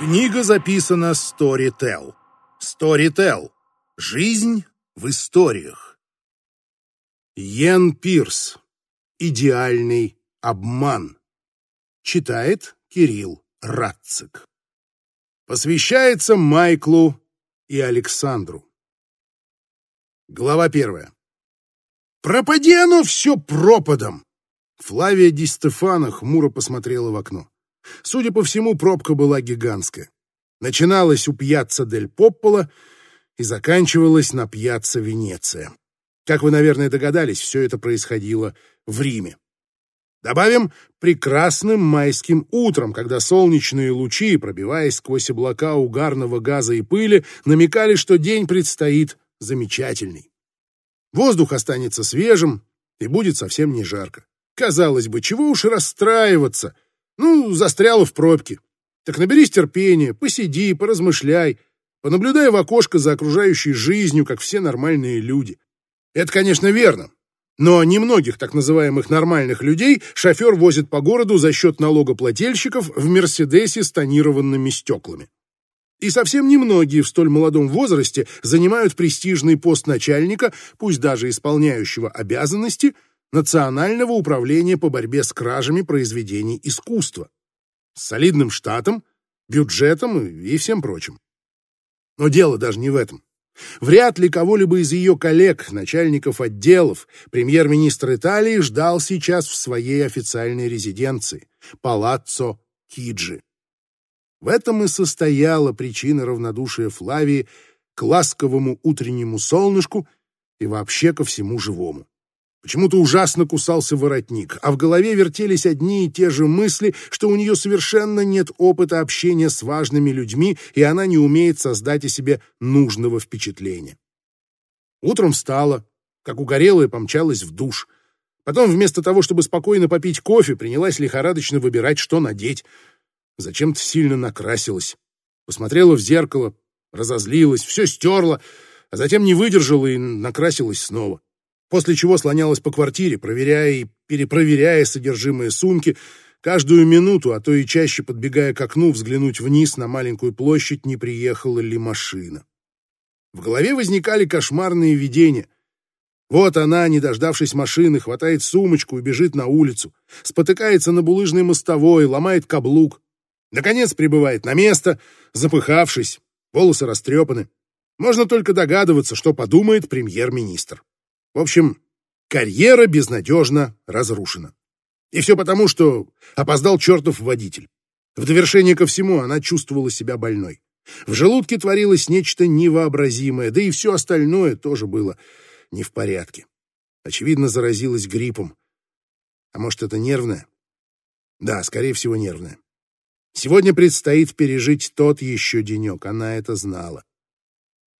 Книга записана Storytel. Storytel. Жизнь в историях. Йен Пирс. Идеальный обман. Читает Кирилл Радцик. Посвящается Майклу и Александру. Глава первая. «Пропади оно все пропадом!» Флавия Ди Стефана хмуро посмотрела в окно. Судя по всему, пробка была гигантская. Начиналась у пьяцца Дель Поппола и заканчивалась на пьяцца Венеция. Как вы, наверное, догадались, все это происходило в Риме. Добавим прекрасным майским утром, когда солнечные лучи, пробиваясь сквозь облака угарного газа и пыли, намекали, что день предстоит замечательный. Воздух останется свежим и будет совсем не жарко. Казалось бы, чего уж расстраиваться — ну, застряла в пробке. Так наберись терпения, посиди, поразмышляй, понаблюдай в окошко за окружающей жизнью, как все нормальные люди. Это, конечно, верно. Но немногих так называемых нормальных людей шофер возит по городу за счет налогоплательщиков в «Мерседесе» с тонированными стеклами. И совсем немногие в столь молодом возрасте занимают престижный пост начальника, пусть даже исполняющего обязанности – Национального управления по борьбе с кражами произведений искусства, с солидным штатом, бюджетом и всем прочим. Но дело даже не в этом. Вряд ли кого-либо из ее коллег, начальников отделов, премьер-министр Италии ждал сейчас в своей официальной резиденции – Палаццо Киджи. В этом и состояла причина равнодушия Флавии к ласковому утреннему солнышку и вообще ко всему живому. Почему-то ужасно кусался воротник, а в голове вертелись одни и те же мысли, что у нее совершенно нет опыта общения с важными людьми, и она не умеет создать о себе нужного впечатления. Утром встала, как угорелая помчалась в душ. Потом вместо того, чтобы спокойно попить кофе, принялась лихорадочно выбирать, что надеть. Зачем-то сильно накрасилась. Посмотрела в зеркало, разозлилась, все стерла, а затем не выдержала и накрасилась снова после чего слонялась по квартире, проверяя и перепроверяя содержимое сумки, каждую минуту, а то и чаще подбегая к окну, взглянуть вниз на маленькую площадь, не приехала ли машина. В голове возникали кошмарные видения. Вот она, не дождавшись машины, хватает сумочку и бежит на улицу, спотыкается на булыжной мостовой, ломает каблук. Наконец прибывает на место, запыхавшись, волосы растрепаны. Можно только догадываться, что подумает премьер-министр. В общем, карьера безнадежно разрушена. И все потому, что опоздал чертов водитель. В довершение ко всему она чувствовала себя больной. В желудке творилось нечто невообразимое, да и все остальное тоже было не в порядке. Очевидно, заразилась гриппом. А может, это нервное? Да, скорее всего, нервное. Сегодня предстоит пережить тот еще денек, она это знала.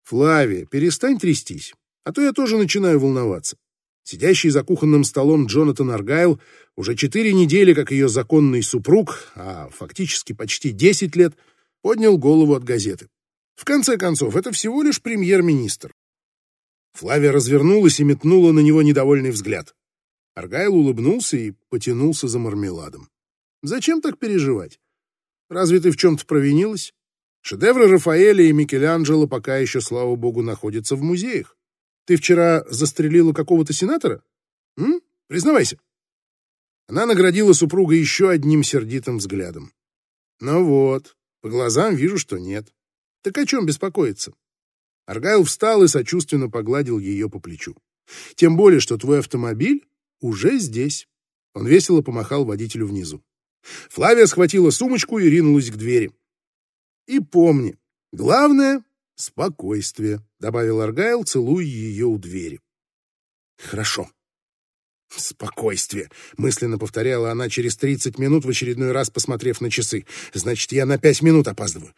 Флавия, перестань трястись. А то я тоже начинаю волноваться. Сидящий за кухонным столом Джонатан Аргайл уже четыре недели, как ее законный супруг, а фактически почти десять лет, поднял голову от газеты. В конце концов, это всего лишь премьер-министр. Флавия развернулась и метнула на него недовольный взгляд. Аргайл улыбнулся и потянулся за мармеладом. «Зачем так переживать? Разве ты в чем-то провинилась? Шедевры Рафаэля и Микеланджело пока еще, слава богу, находятся в музеях. Ты вчера застрелила какого-то сенатора? М? Признавайся. Она наградила супруга еще одним сердитым взглядом. Ну вот, по глазам вижу, что нет. Так о чем беспокоиться? Аргайл встал и сочувственно погладил ее по плечу. Тем более, что твой автомобиль уже здесь. Он весело помахал водителю внизу. Флавия схватила сумочку и ринулась к двери. И помни, главное «Спокойствие», — добавил Аргайл, целуя ее у двери. «Хорошо». «Спокойствие», — мысленно повторяла она через тридцать минут, в очередной раз посмотрев на часы. «Значит, я на пять минут опаздываю.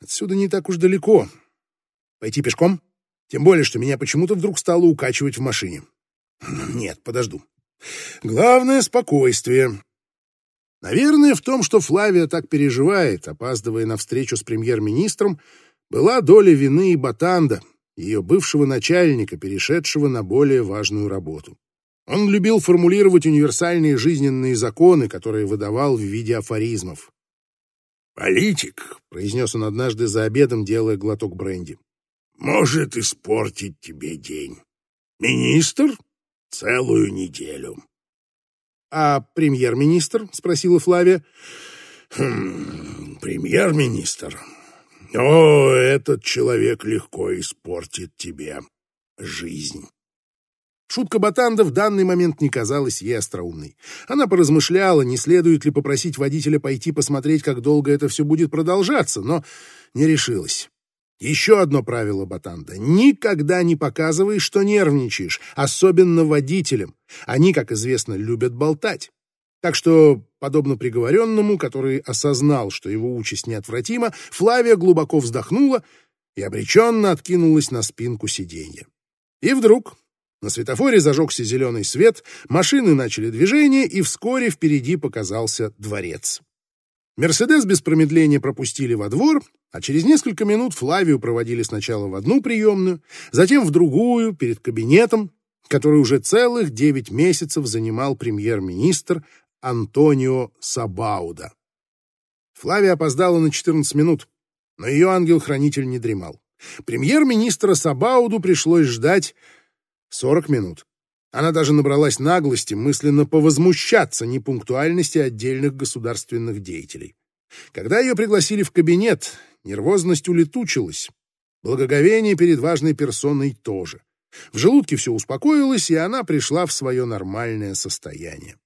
Отсюда не так уж далеко. Пойти пешком? Тем более, что меня почему-то вдруг стало укачивать в машине. Нет, подожду. Главное — спокойствие. Наверное, в том, что Флавия так переживает, опаздывая на встречу с премьер-министром, была доля вины и Батанда, ее бывшего начальника, перешедшего на более важную работу. Он любил формулировать универсальные жизненные законы, которые выдавал в виде афоризмов. «Политик», — произнес он однажды за обедом, делая глоток бренди, — «может испортить тебе день. Министр — целую неделю». «А премьер-министр?» — спросила Флавия. Хм, «Премьер-министр? О, этот человек легко испортит тебе жизнь». Шутка Батанда в данный момент не казалась ей остроумной. Она поразмышляла, не следует ли попросить водителя пойти посмотреть, как долго это все будет продолжаться, но не решилась. Еще одно правило Батанда. Никогда не показывай, что нервничаешь, особенно водителям. Они, как известно, любят болтать. Так что, подобно приговоренному, который осознал, что его участь неотвратима, Флавия глубоко вздохнула и обреченно откинулась на спинку сиденья. И вдруг на светофоре зажегся зеленый свет, машины начали движение, и вскоре впереди показался дворец. Мерседес без промедления пропустили во двор, а через несколько минут Флавию проводили сначала в одну приемную, затем в другую, перед кабинетом, который уже целых девять месяцев занимал премьер-министр Антонио Сабауда. Флавия опоздала на 14 минут, но ее ангел-хранитель не дремал. Премьер-министра Сабауду пришлось ждать 40 минут. Она даже набралась наглости мысленно повозмущаться непунктуальности отдельных государственных деятелей. Когда ее пригласили в кабинет, нервозность улетучилась. Благоговение перед важной персоной тоже. В желудке все успокоилось, и она пришла в свое нормальное состояние.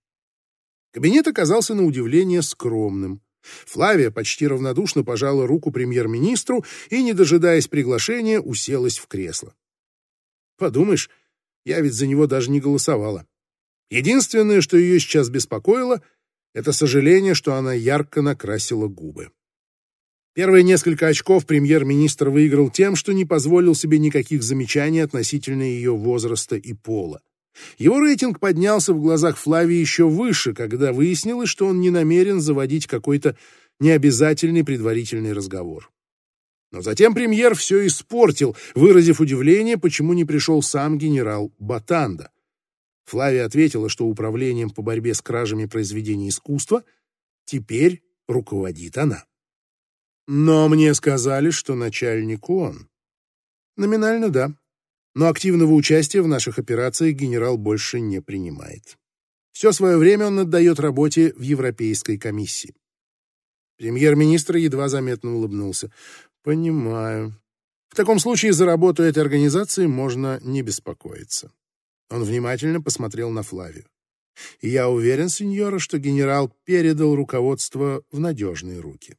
Кабинет оказался на удивление скромным. Флавия почти равнодушно пожала руку премьер-министру и, не дожидаясь приглашения, уселась в кресло. Подумаешь, я ведь за него даже не голосовала. Единственное, что ее сейчас беспокоило, это сожаление, что она ярко накрасила губы. Первые несколько очков премьер-министр выиграл тем, что не позволил себе никаких замечаний относительно ее возраста и пола. Его рейтинг поднялся в глазах Флавии еще выше, когда выяснилось, что он не намерен заводить какой-то необязательный предварительный разговор. Но затем премьер все испортил, выразив удивление, почему не пришел сам генерал Батанда. Флавия ответила, что управлением по борьбе с кражами произведений искусства теперь руководит она. Но мне сказали, что начальник он. Номинально да, но активного участия в наших операциях генерал больше не принимает. Все свое время он отдает работе в Европейской комиссии. Премьер-министр едва заметно улыбнулся. Понимаю. В таком случае за работу этой организации можно не беспокоиться. Он внимательно посмотрел на Флавию. И я уверен, сеньора, что генерал передал руководство в надежные руки.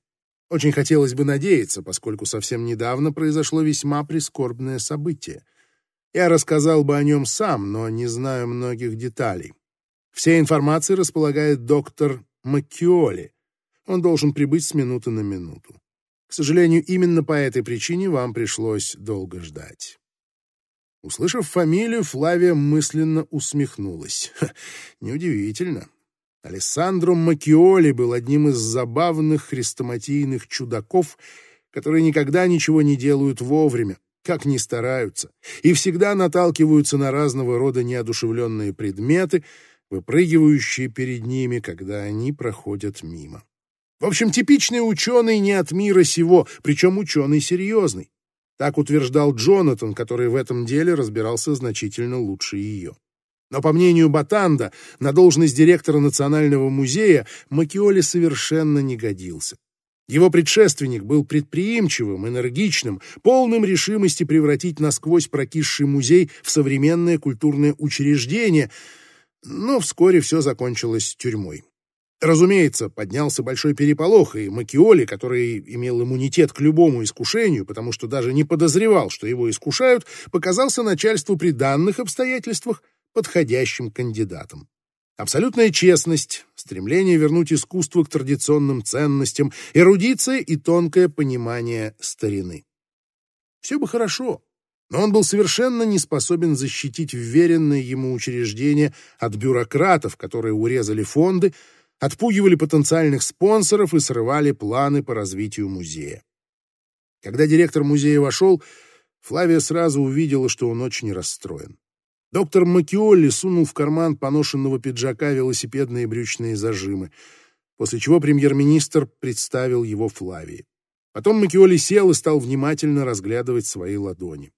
Очень хотелось бы надеяться, поскольку совсем недавно произошло весьма прискорбное событие. Я рассказал бы о нем сам, но не знаю многих деталей. Вся информация располагает доктор Маккиоли. Он должен прибыть с минуты на минуту. К сожалению, именно по этой причине вам пришлось долго ждать. Услышав фамилию, Флавия мысленно усмехнулась. Ха, неудивительно. Алессандро Макиоли был одним из забавных хрестоматийных чудаков, которые никогда ничего не делают вовремя, как ни стараются, и всегда наталкиваются на разного рода неодушевленные предметы, выпрыгивающие перед ними, когда они проходят мимо. В общем, типичный ученый не от мира сего, причем ученый серьезный. Так утверждал Джонатан, который в этом деле разбирался значительно лучше ее. Но, по мнению Батанда, на должность директора Национального музея Макиоли совершенно не годился. Его предшественник был предприимчивым, энергичным, полным решимости превратить насквозь прокисший музей в современное культурное учреждение, но вскоре все закончилось тюрьмой. Разумеется, поднялся большой переполох, и Макиоли, который имел иммунитет к любому искушению, потому что даже не подозревал, что его искушают, показался начальству при данных обстоятельствах подходящим кандидатом. Абсолютная честность, стремление вернуть искусство к традиционным ценностям, эрудиция и тонкое понимание старины. Все бы хорошо, но он был совершенно не способен защитить вверенное ему учреждение от бюрократов, которые урезали фонды, отпугивали потенциальных спонсоров и срывали планы по развитию музея. Когда директор музея вошел, Флавия сразу увидела, что он очень расстроен. Доктор Макиолли сунул в карман поношенного пиджака велосипедные брючные зажимы. после чего премьер-министр представил его Флавии. Потом Макиоли сел и стал внимательно разглядывать свои ладони.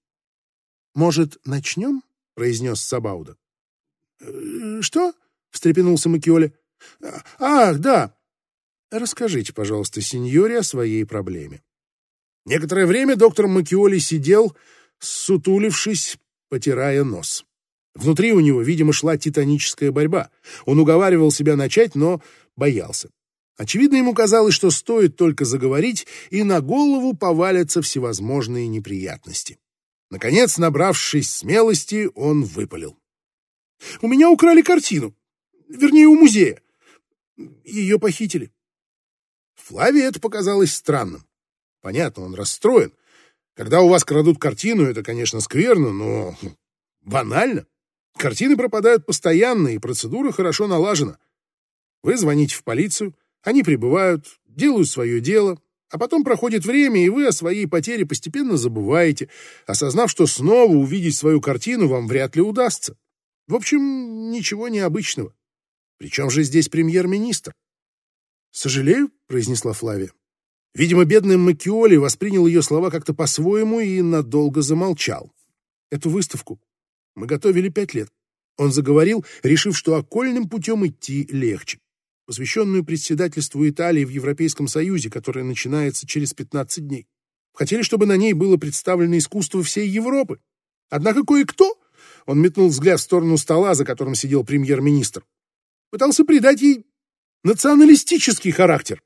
«Может, начнем?» — произнес Сабауда. «Э, «Что?» — встрепенулся Макиоли. «Ах, да! Расскажите, пожалуйста, сеньоре о своей проблеме». Некоторое время доктор Макиоли сидел, сутулившись, потирая нос. Внутри у него, видимо, шла титаническая борьба. Он уговаривал себя начать, но боялся. Очевидно, ему казалось, что стоит только заговорить, и на голову повалятся всевозможные неприятности. Наконец, набравшись смелости, он выпалил. «У меня украли картину. Вернее, у музея. Ее похитили». Флаве это показалось странным. Понятно, он расстроен. Когда у вас крадут картину, это, конечно, скверно, но банально. Картины пропадают постоянно, и процедура хорошо налажена. Вы звоните в полицию, они прибывают, делают свое дело, а потом проходит время, и вы о своей потере постепенно забываете, осознав, что снова увидеть свою картину вам вряд ли удастся. В общем, ничего необычного. Причем же здесь премьер-министр? «Сожалею», — произнесла Флавия. Видимо, бедный Макиоли воспринял ее слова как-то по-своему и надолго замолчал. Эту выставку мы готовили пять лет. Он заговорил, решив, что окольным путем идти легче. Посвященную председательству Италии в Европейском Союзе, которое начинается через 15 дней. Хотели, чтобы на ней было представлено искусство всей Европы. Однако кое-кто, он метнул взгляд в сторону стола, за которым сидел премьер-министр, пытался придать ей националистический характер.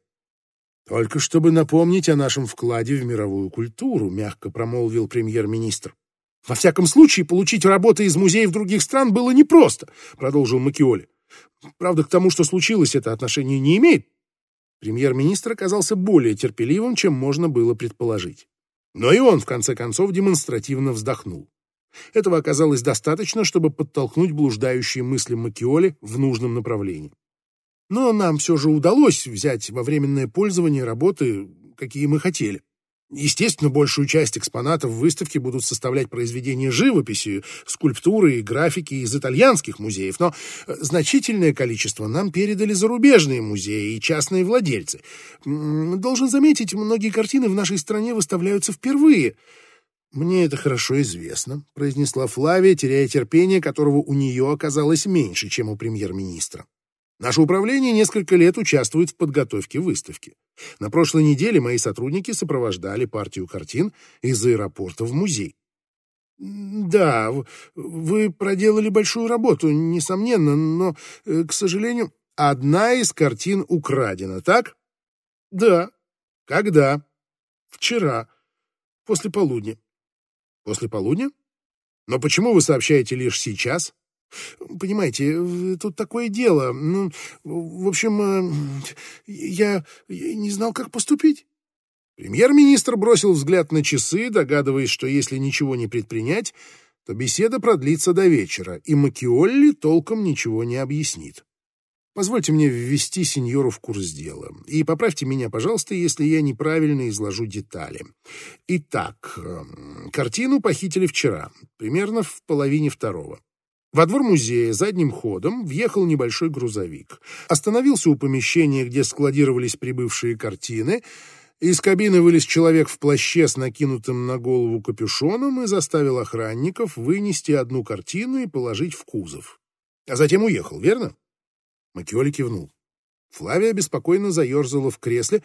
«Только чтобы напомнить о нашем вкладе в мировую культуру», — мягко промолвил премьер-министр. «Во всяком случае, получить работы из музеев других стран было непросто», — продолжил Макиоли. «Правда, к тому, что случилось, это отношение не имеет». Премьер-министр оказался более терпеливым, чем можно было предположить. Но и он, в конце концов, демонстративно вздохнул. Этого оказалось достаточно, чтобы подтолкнуть блуждающие мысли Макиоли в нужном направлении. Но нам все же удалось взять во временное пользование работы, какие мы хотели. Естественно, большую часть экспонатов в выставке будут составлять произведения живописи, скульптуры и графики из итальянских музеев, но значительное количество нам передали зарубежные музеи и частные владельцы. Должен заметить, многие картины в нашей стране выставляются впервые. «Мне это хорошо известно», — произнесла Флавия, теряя терпение, которого у нее оказалось меньше, чем у премьер-министра. Наше управление несколько лет участвует в подготовке выставки. На прошлой неделе мои сотрудники сопровождали партию картин из аэропорта в музей. Да, вы проделали большую работу, несомненно, но, э, к сожалению, одна из картин украдена, так? Да. Когда? Вчера, после полудня. После полудня? Но почему вы сообщаете лишь сейчас? Понимаете, тут такое дело. Ну, в общем, э, я, я не знал, как поступить. Премьер-министр бросил взгляд на часы, догадываясь, что если ничего не предпринять, то беседа продлится до вечера, и Макиолли толком ничего не объяснит. Позвольте мне ввести сеньору в курс дела. И поправьте меня, пожалуйста, если я неправильно изложу детали. Итак, эм, картину похитили вчера, примерно в половине второго. Во двор музея задним ходом въехал небольшой грузовик. Остановился у помещения, где складировались прибывшие картины. Из кабины вылез человек в плаще с накинутым на голову капюшоном и заставил охранников вынести одну картину и положить в кузов. А затем уехал, верно? Макиоли кивнул. Флавия беспокойно заерзала в кресле,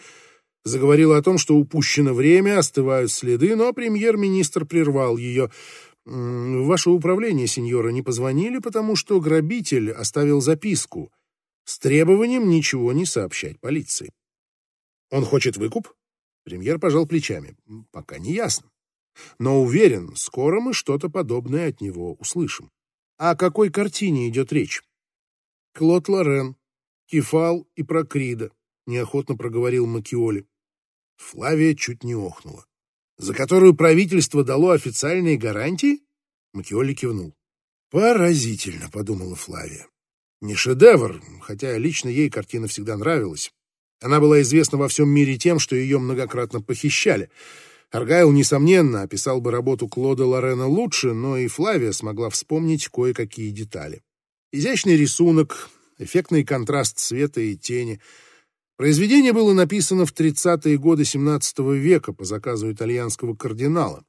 заговорила о том, что упущено время, остывают следы, но премьер-министр прервал ее — в ваше управление, сеньора, не позвонили, потому что грабитель оставил записку с требованием ничего не сообщать полиции. Он хочет выкуп? Премьер пожал плечами. Пока не ясно. Но уверен, скоро мы что-то подобное от него услышим. О какой картине идет речь? Клод Лорен, Кефал и Прокрида, неохотно проговорил Макиоли. Флавия чуть не охнула за которую правительство дало официальные гарантии? Макиоли кивнул. Поразительно, подумала Флавия. Не шедевр, хотя лично ей картина всегда нравилась. Она была известна во всем мире тем, что ее многократно похищали. Аргайл, несомненно, описал бы работу Клода Лорена лучше, но и Флавия смогла вспомнить кое-какие детали. Изящный рисунок, эффектный контраст цвета и тени. Произведение было написано в 30-е годы XVII века по заказу итальянского кардинала.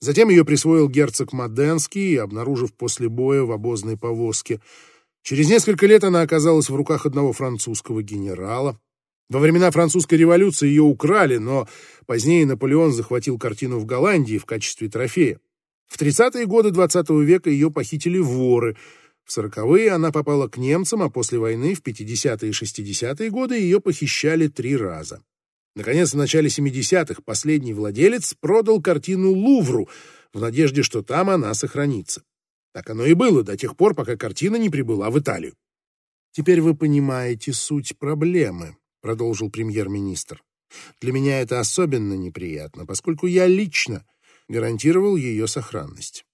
Затем ее присвоил герцог Маденский, обнаружив после боя в обозной повозке. Через несколько лет она оказалась в руках одного французского генерала. Во времена французской революции ее украли, но позднее Наполеон захватил картину в Голландии в качестве трофея. В 30-е годы XX века ее похитили воры. В 40-е она попала к немцам, а после войны в 50-е и 60-е годы ее похищали три раза. Наконец, в начале 70-х последний владелец продал картину Лувру в надежде, что там она сохранится. Так оно и было до тех пор, пока картина не прибыла в Италию. Теперь вы понимаете суть проблемы продолжил премьер-министр. Для меня это особенно неприятно, поскольку я лично гарантировал ее сохранность.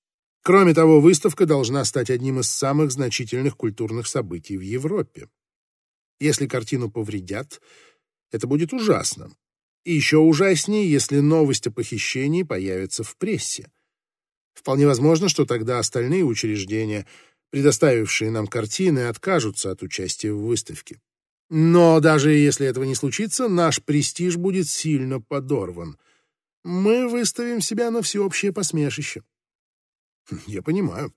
Кроме того, выставка должна стать одним из самых значительных культурных событий в Европе. Если картину повредят, это будет ужасно. И еще ужаснее, если новость о похищении появится в прессе. Вполне возможно, что тогда остальные учреждения, предоставившие нам картины, откажутся от участия в выставке. Но даже если этого не случится, наш престиж будет сильно подорван. Мы выставим себя на всеобщее посмешище. Я понимаю.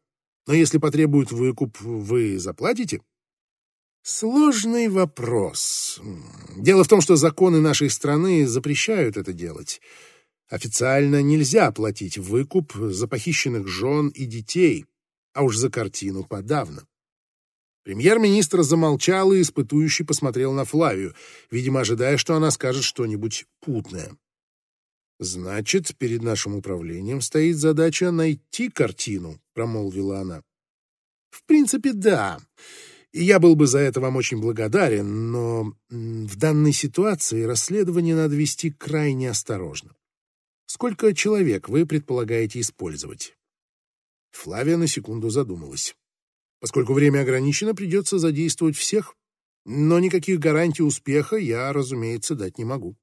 Но если потребуют выкуп, вы заплатите? Сложный вопрос. Дело в том, что законы нашей страны запрещают это делать. Официально нельзя платить выкуп за похищенных жен и детей, а уж за картину подавно. Премьер-министр замолчал и испытующий посмотрел на Флавию, видимо, ожидая, что она скажет что-нибудь путное. «Значит, перед нашим управлением стоит задача найти картину», — промолвила она. «В принципе, да. Я был бы за это вам очень благодарен, но в данной ситуации расследование надо вести крайне осторожно. Сколько человек вы предполагаете использовать?» Флавия на секунду задумалась. Поскольку время ограничено, придется задействовать всех, но никаких гарантий успеха я, разумеется, дать не могу.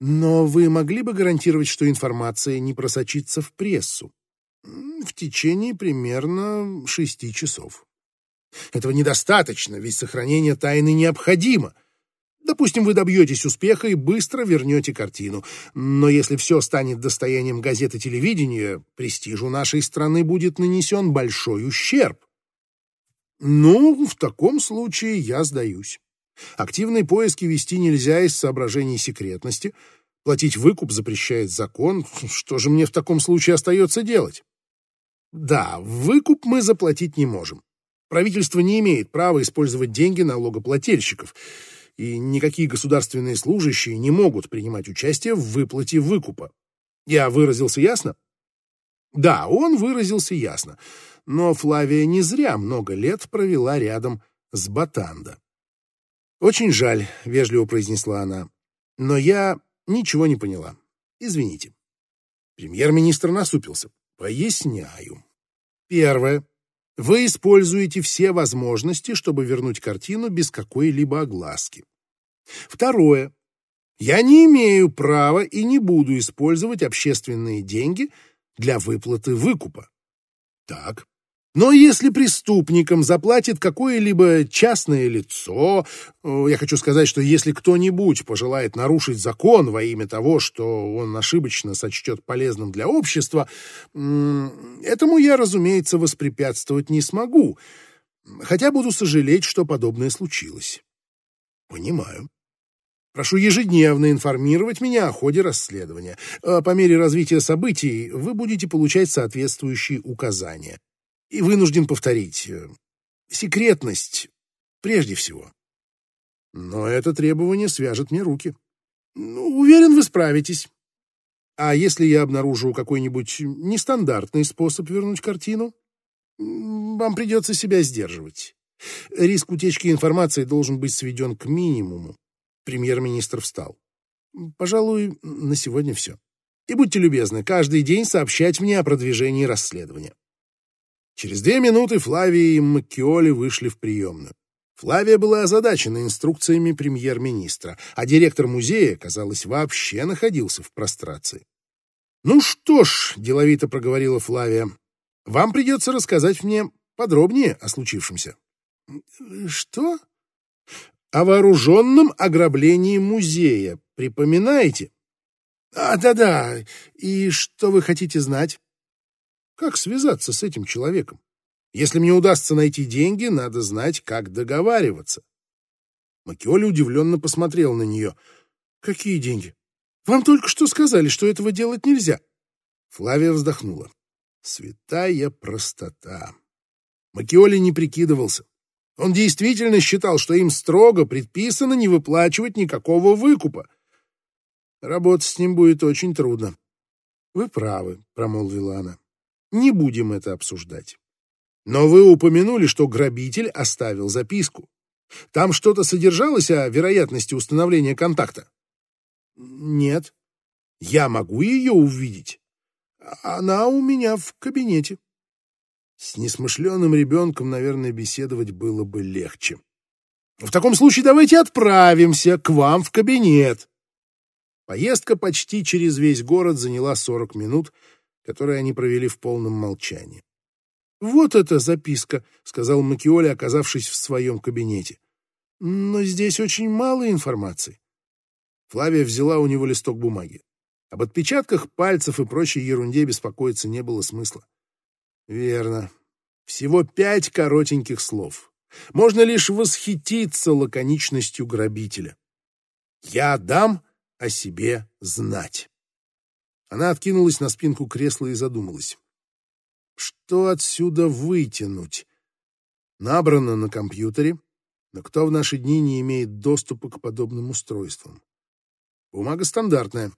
Но вы могли бы гарантировать, что информация не просочится в прессу? В течение примерно шести часов. Этого недостаточно, ведь сохранение тайны необходимо. Допустим, вы добьетесь успеха и быстро вернете картину. Но если все станет достоянием газеты телевидения, престижу нашей страны будет нанесен большой ущерб. Ну, в таком случае я сдаюсь. Активные поиски вести нельзя из соображений секретности. Платить выкуп запрещает закон. Что же мне в таком случае остается делать? Да, выкуп мы заплатить не можем. Правительство не имеет права использовать деньги налогоплательщиков, и никакие государственные служащие не могут принимать участие в выплате выкупа. Я выразился ясно? Да, он выразился ясно но Флавия не зря много лет провела рядом с Батанда. «Очень жаль», — вежливо произнесла она, — «но я ничего не поняла. Извините». Премьер-министр насупился. «Поясняю. Первое. Вы используете все возможности, чтобы вернуть картину без какой-либо огласки. Второе. Я не имею права и не буду использовать общественные деньги для выплаты выкупа. Так. Но если преступникам заплатит какое-либо частное лицо, э, я хочу сказать, что если кто-нибудь пожелает нарушить закон во имя того, что он ошибочно сочтет полезным для общества, этому я, разумеется, воспрепятствовать не смогу, хотя буду сожалеть, что подобное случилось. Понимаю. Прошу ежедневно информировать меня о ходе расследования. Э, по мере развития событий вы будете получать соответствующие указания и вынужден повторить. Э, секретность прежде всего. Но это требование свяжет мне руки. Ну, уверен, вы справитесь. А если я обнаружу какой-нибудь нестандартный способ вернуть картину, вам придется себя сдерживать. Риск утечки информации должен быть сведен к минимуму. Премьер-министр встал. Пожалуй, на сегодня все. И будьте любезны, каждый день сообщать мне о продвижении расследования. Через две минуты Флавия и Маккиоли вышли в приемную. Флавия была озадачена инструкциями премьер-министра, а директор музея, казалось, вообще находился в прострации. «Ну что ж», — деловито проговорила Флавия, — «вам придется рассказать мне подробнее о случившемся». «Что?» о вооруженном ограблении музея. Припоминаете? А, да-да. И что вы хотите знать? Как связаться с этим человеком? Если мне удастся найти деньги, надо знать, как договариваться. Макиоли удивленно посмотрел на нее. Какие деньги? Вам только что сказали, что этого делать нельзя. Флавия вздохнула. Святая простота. Макиоли не прикидывался. Он действительно считал, что им строго предписано не выплачивать никакого выкупа. Работать с ним будет очень трудно. — Вы правы, — промолвила она. — Не будем это обсуждать. Но вы упомянули, что грабитель оставил записку. Там что-то содержалось о вероятности установления контакта? — Нет. Я могу ее увидеть? Она у меня в кабинете. С несмышленым ребенком, наверное, беседовать было бы легче. В таком случае давайте отправимся к вам в кабинет. Поездка почти через весь город заняла 40 минут, которые они провели в полном молчании. «Вот эта записка», — сказал Макиоли, оказавшись в своем кабинете. «Но здесь очень мало информации». Флавия взяла у него листок бумаги. Об отпечатках пальцев и прочей ерунде беспокоиться не было смысла. Верно. Всего пять коротеньких слов. Можно лишь восхититься лаконичностью грабителя. Я дам о себе знать. Она откинулась на спинку кресла и задумалась. Что отсюда вытянуть? Набрано на компьютере, но кто в наши дни не имеет доступа к подобным устройствам? Бумага стандартная,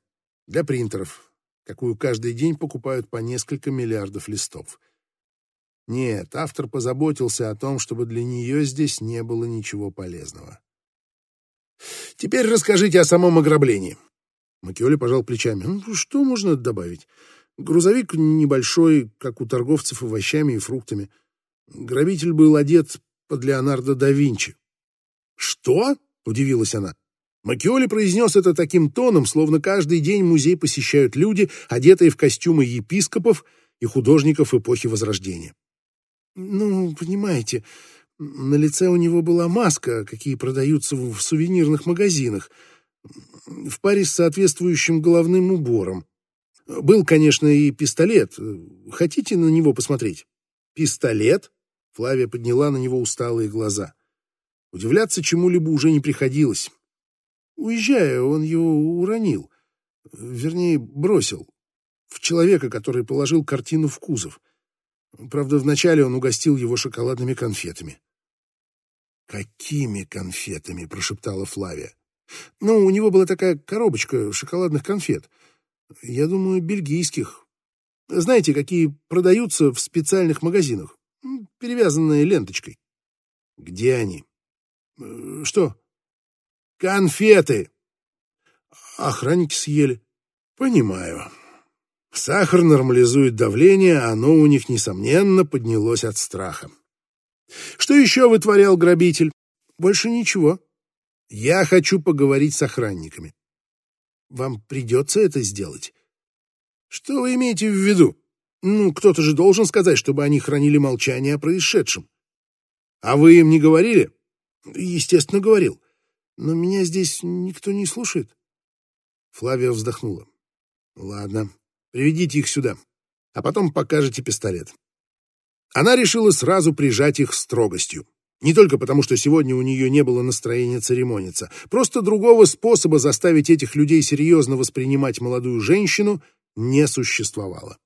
для принтеров, какую каждый день покупают по несколько миллиардов листов. Нет, автор позаботился о том, чтобы для нее здесь не было ничего полезного. Теперь расскажите о самом ограблении. Макиоли пожал плечами. Ну, что можно добавить? Грузовик небольшой, как у торговцев овощами и фруктами. Грабитель был одет под Леонардо да Винчи. «Что?» — удивилась она. Макиоли произнес это таким тоном, словно каждый день музей посещают люди, одетые в костюмы епископов и художников эпохи Возрождения. Ну, понимаете, на лице у него была маска, какие продаются в сувенирных магазинах, в паре с соответствующим головным убором. Был, конечно, и пистолет. Хотите на него посмотреть? Пистолет? Флавия подняла на него усталые глаза. Удивляться чему-либо уже не приходилось. Уезжая, он его уронил. Вернее, бросил. В человека, который положил картину в кузов. Правда, вначале он угостил его шоколадными конфетами. «Какими конфетами?» — прошептала Флавия. «Ну, у него была такая коробочка шоколадных конфет. Я думаю, бельгийских. Знаете, какие продаются в специальных магазинах, перевязанные ленточкой». «Где они?» «Э, «Что?» «Конфеты!» Охранники съели. «Понимаю. Сахар нормализует давление, оно у них, несомненно, поднялось от страха. Что еще вытворял грабитель? Больше ничего. Я хочу поговорить с охранниками. Вам придется это сделать. Что вы имеете в виду? Ну, кто-то же должен сказать, чтобы они хранили молчание о происшедшем. А вы им не говорили? Естественно, говорил. Но меня здесь никто не слушает. Флавия вздохнула. Ладно, Приведите их сюда, а потом покажете пистолет. Она решила сразу прижать их строгостью. Не только потому, что сегодня у нее не было настроения церемониться. Просто другого способа заставить этих людей серьезно воспринимать молодую женщину не существовало.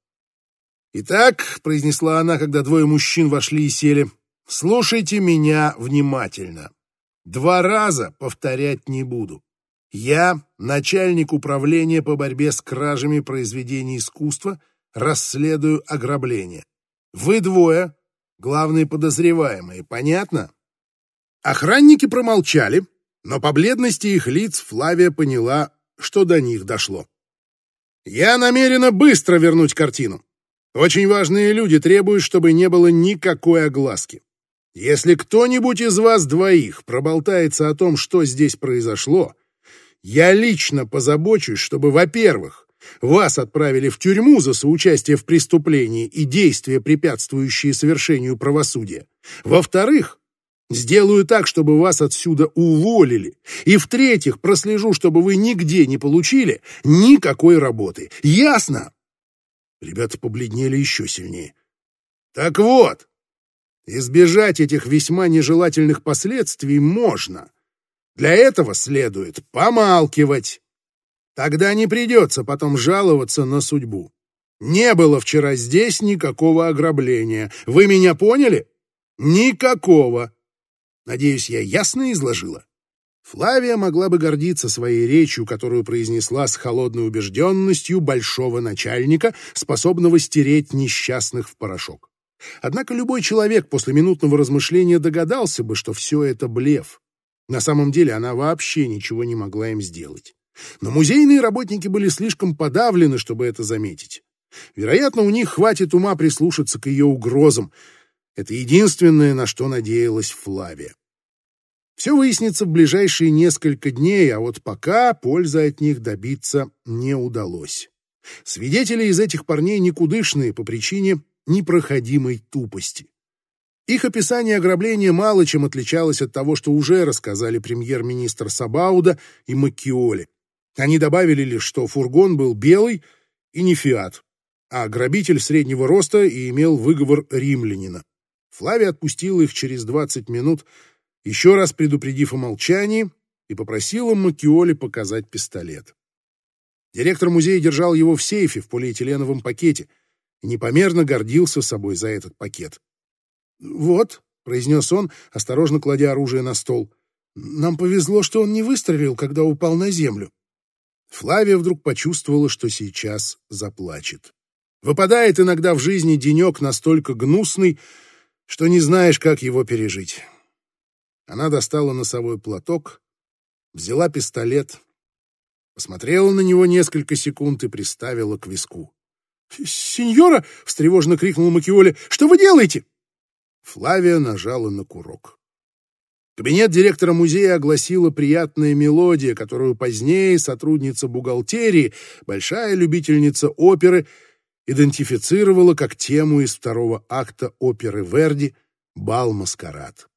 «Итак», — произнесла она, когда двое мужчин вошли и сели, — «слушайте меня внимательно. Два раза повторять не буду. Я, начальник управления по борьбе с кражами произведений искусства, расследую ограбление. Вы двое — главные подозреваемые, понятно? Охранники промолчали, но по бледности их лиц Флавия поняла, что до них дошло. Я намерена быстро вернуть картину. Очень важные люди требуют, чтобы не было никакой огласки. Если кто-нибудь из вас двоих проболтается о том, что здесь произошло, я лично позабочусь, чтобы, во-первых, вас отправили в тюрьму за соучастие в преступлении и действия, препятствующие совершению правосудия. Во-вторых, Сделаю так, чтобы вас отсюда уволили. И в-третьих, прослежу, чтобы вы нигде не получили никакой работы. Ясно?» Ребята побледнели еще сильнее. «Так вот, избежать этих весьма нежелательных последствий можно. Для этого следует помалкивать. Тогда не придется потом жаловаться на судьбу. Не было вчера здесь никакого ограбления. Вы меня поняли? Никакого. Надеюсь, я ясно изложила? Флавия могла бы гордиться своей речью, которую произнесла с холодной убежденностью большого начальника, способного стереть несчастных в порошок. Однако любой человек после минутного размышления догадался бы, что все это блеф. На самом деле она вообще ничего не могла им сделать. Но музейные работники были слишком подавлены, чтобы это заметить. Вероятно, у них хватит ума прислушаться к ее угрозам, это единственное, на что надеялась Флавия. Все выяснится в ближайшие несколько дней, а вот пока пользы от них добиться не удалось. Свидетели из этих парней никудышные по причине непроходимой тупости. Их описание ограбления мало чем отличалось от того, что уже рассказали премьер-министр Сабауда и Маккиоли. Они добавили лишь, что фургон был белый и не фиат, а грабитель среднего роста и имел выговор римлянина. Флавия отпустила их через 20 минут, еще раз предупредив о молчании, и попросила Макиоли показать пистолет. Директор музея держал его в сейфе в полиэтиленовом пакете и непомерно гордился собой за этот пакет. «Вот», — произнес он, осторожно кладя оружие на стол, — «нам повезло, что он не выстрелил, когда упал на землю». Флавия вдруг почувствовала, что сейчас заплачет. Выпадает иногда в жизни денек настолько гнусный, что не знаешь, как его пережить. Она достала носовой платок, взяла пистолет, посмотрела на него несколько секунд и приставила к виску. «Сеньора!» — встревоженно крикнул Макиоли. «Что вы делаете?» Флавия нажала на курок. Кабинет директора музея огласила приятная мелодия, которую позднее сотрудница бухгалтерии, большая любительница оперы, идентифицировала как тему из второго акта оперы Верди «Бал-маскарад».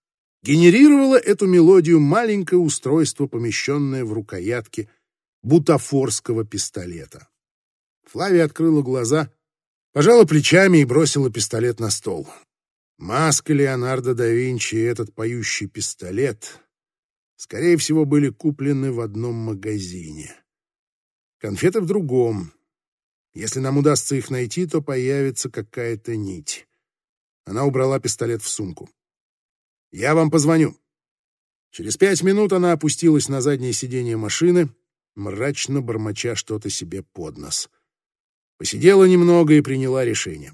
Генерировало эту мелодию маленькое устройство, помещенное в рукоятке бутафорского пистолета. Флавия открыла глаза, пожала плечами и бросила пистолет на стол. Маска Леонардо да Винчи и этот поющий пистолет, скорее всего, были куплены в одном магазине. Конфеты в другом, если нам удастся их найти, то появится какая-то нить. Она убрала пистолет в сумку. «Я вам позвоню». Через пять минут она опустилась на заднее сиденье машины, мрачно бормоча что-то себе под нос. Посидела немного и приняла решение.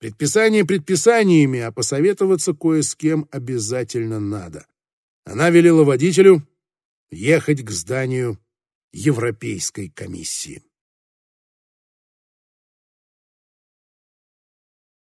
Предписание предписаниями, а посоветоваться кое с кем обязательно надо. Она велела водителю ехать к зданию Европейской комиссии.